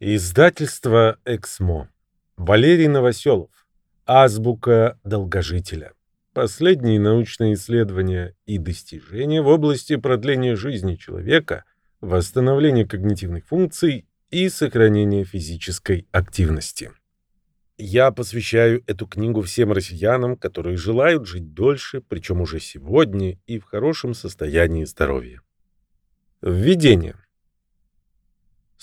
Издательство «Эксмо». Валерий Новоселов. Азбука долгожителя. Последние научные исследования и достижения в области продления жизни человека, восстановления когнитивных функций и сохранения физической активности. Я посвящаю эту книгу всем россиянам, которые желают жить дольше, причем уже сегодня и в хорошем состоянии здоровья. Введение.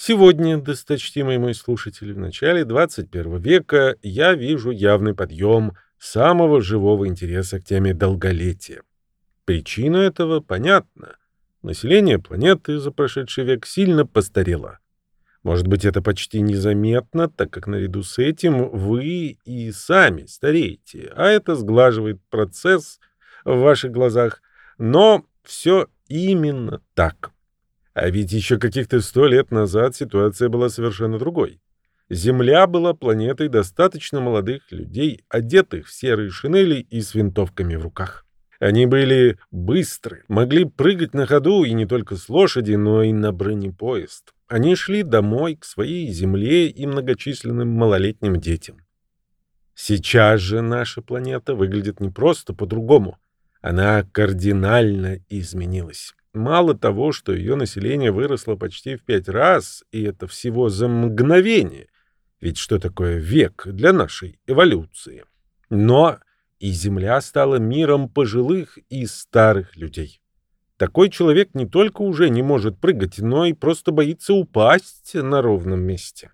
Сегодня, досточтимый мой слушатель, в начале 21 века я вижу явный подъем самого живого интереса к теме долголетия. Причина этого понятна. Население планеты за прошедший век сильно постарело. Может быть, это почти незаметно, так как наряду с этим вы и сами стареете, а это сглаживает процесс в ваших глазах. Но все именно так. А ведь еще каких-то сто лет назад ситуация была совершенно другой. Земля была планетой достаточно молодых людей, одетых в серые шинели и с винтовками в руках. Они были быстры, могли прыгать на ходу и не только с лошади, но и на бронепоезд. Они шли домой к своей земле и многочисленным малолетним детям. Сейчас же наша планета выглядит не просто по-другому. Она кардинально изменилась. Мало того, что ее население выросло почти в пять раз, и это всего за мгновение, ведь что такое век для нашей эволюции? Но и Земля стала миром пожилых и старых людей. Такой человек не только уже не может прыгать, но и просто боится упасть на ровном месте.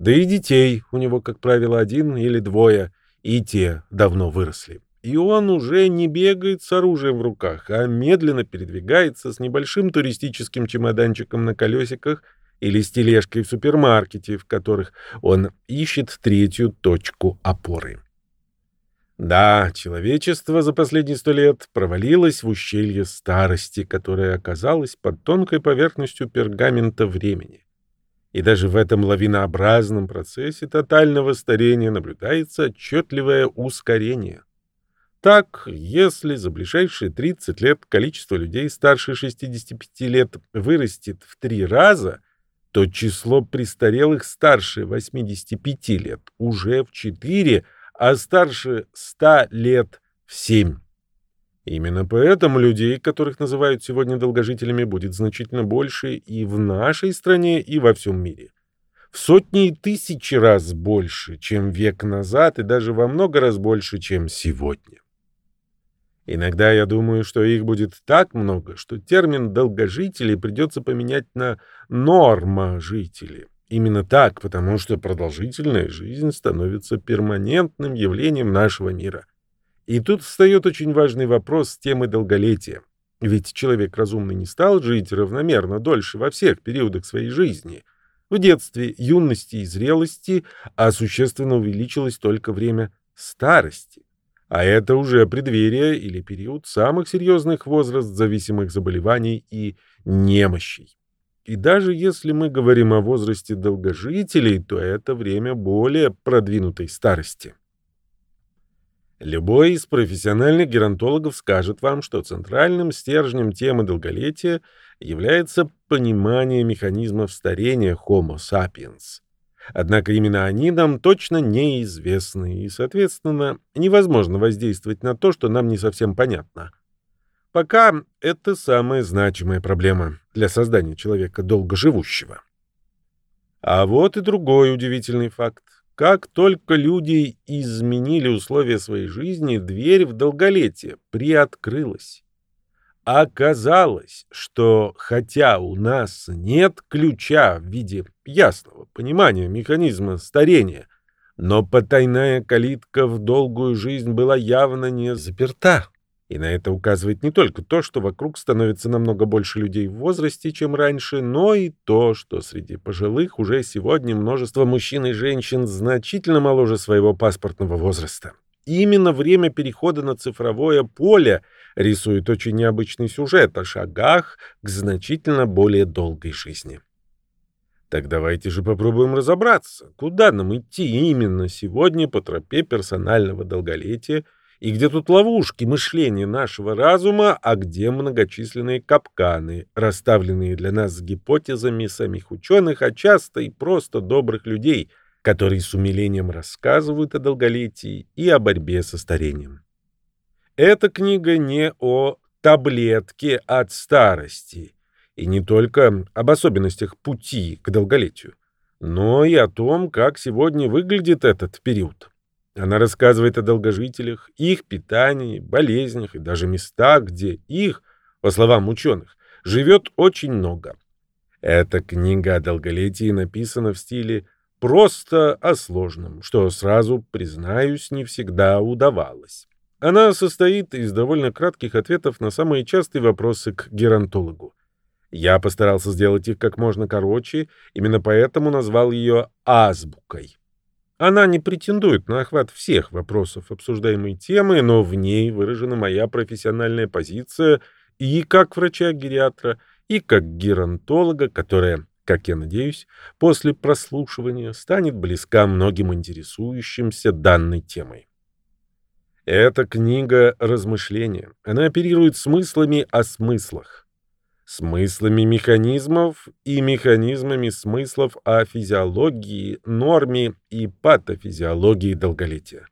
Да и детей у него, как правило, один или двое, и те давно выросли и он уже не бегает с оружием в руках, а медленно передвигается с небольшим туристическим чемоданчиком на колесиках или с тележкой в супермаркете, в которых он ищет третью точку опоры. Да, человечество за последние сто лет провалилось в ущелье старости, которое оказалось под тонкой поверхностью пергамента времени. И даже в этом лавинообразном процессе тотального старения наблюдается отчетливое ускорение — так, если за ближайшие 30 лет количество людей старше 65 лет вырастет в три раза, то число престарелых старше 85 лет уже в 4, а старше 100 лет в 7. Именно поэтому людей, которых называют сегодня долгожителями, будет значительно больше и в нашей стране, и во всем мире. В сотни и тысячи раз больше, чем век назад, и даже во много раз больше, чем сегодня. Иногда я думаю, что их будет так много, что термин «долгожители» придется поменять на «норможители». Именно так, потому что продолжительная жизнь становится перманентным явлением нашего мира. И тут встает очень важный вопрос темы долголетия. Ведь человек разумный не стал жить равномерно дольше во всех периодах своей жизни. В детстве, юности и зрелости, а существенно увеличилось только время старости. А это уже преддверие или период самых серьезных возраст-зависимых заболеваний и немощей. И даже если мы говорим о возрасте долгожителей, то это время более продвинутой старости. Любой из профессиональных геронтологов скажет вам, что центральным стержнем темы долголетия является понимание механизмов старения Homo sapiens. Однако именно они нам точно неизвестны, и, соответственно, невозможно воздействовать на то, что нам не совсем понятно. Пока это самая значимая проблема для создания человека долгоживущего. А вот и другой удивительный факт. Как только люди изменили условия своей жизни, дверь в долголетие приоткрылась. Оказалось, что хотя у нас нет ключа в виде ясного понимания механизма старения, но потайная калитка в долгую жизнь была явно не заперта. И на это указывает не только то, что вокруг становится намного больше людей в возрасте, чем раньше, но и то, что среди пожилых уже сегодня множество мужчин и женщин значительно моложе своего паспортного возраста. Именно время перехода на цифровое поле рисует очень необычный сюжет о шагах к значительно более долгой жизни. Так давайте же попробуем разобраться, куда нам идти именно сегодня по тропе персонального долголетия И где тут ловушки мышления нашего разума, а где многочисленные капканы, расставленные для нас гипотезами самих ученых, а часто и просто добрых людей, которые с умилением рассказывают о долголетии и о борьбе со старением. Эта книга не о таблетке от старости, и не только об особенностях пути к долголетию, но и о том, как сегодня выглядит этот период. Она рассказывает о долгожителях, их питании, болезнях и даже местах, где их, по словам ученых, живет очень много. Эта книга о долголетии написана в стиле просто о сложном, что, сразу признаюсь, не всегда удавалось. Она состоит из довольно кратких ответов на самые частые вопросы к геронтологу. Я постарался сделать их как можно короче, именно поэтому назвал ее «азбукой». Она не претендует на охват всех вопросов обсуждаемой темы, но в ней выражена моя профессиональная позиция и как врача-гериатра, и как геронтолога, которая, как я надеюсь, после прослушивания станет близка многим интересующимся данной темой. Эта книга размышления. Она оперирует смыслами о смыслах смыслами механизмов и механизмами смыслов о физиологии, норме и патофизиологии долголетия.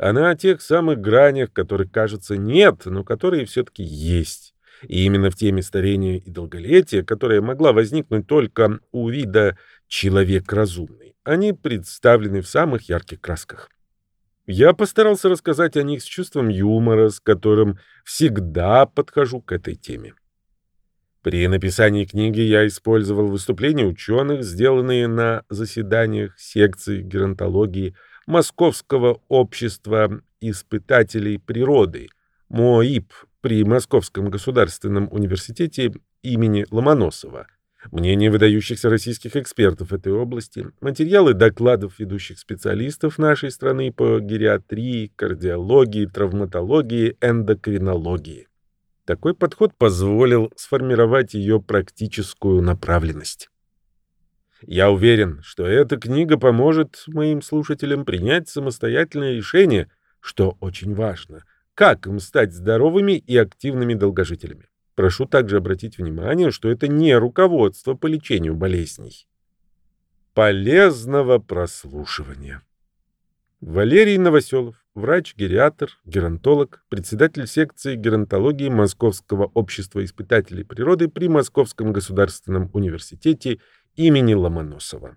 Она о тех самых гранях, которых, кажется, нет, но которые все-таки есть. И именно в теме старения и долголетия, которая могла возникнуть только у вида «человек разумный», они представлены в самых ярких красках. Я постарался рассказать о них с чувством юмора, с которым всегда подхожу к этой теме. При написании книги я использовал выступления ученых, сделанные на заседаниях секции геронтологии Московского общества испытателей природы МОИП при Московском государственном университете имени Ломоносова, мнение выдающихся российских экспертов этой области, материалы докладов ведущих специалистов нашей страны по гериатрии, кардиологии, травматологии, эндокринологии. Такой подход позволил сформировать ее практическую направленность. Я уверен, что эта книга поможет моим слушателям принять самостоятельное решение, что очень важно, как им стать здоровыми и активными долгожителями. Прошу также обратить внимание, что это не руководство по лечению болезней. Полезного прослушивания. Валерий Новоселов, врач-гериатр, геронтолог, председатель секции геронтологии Московского общества испытателей природы при Московском государственном университете имени Ломоносова.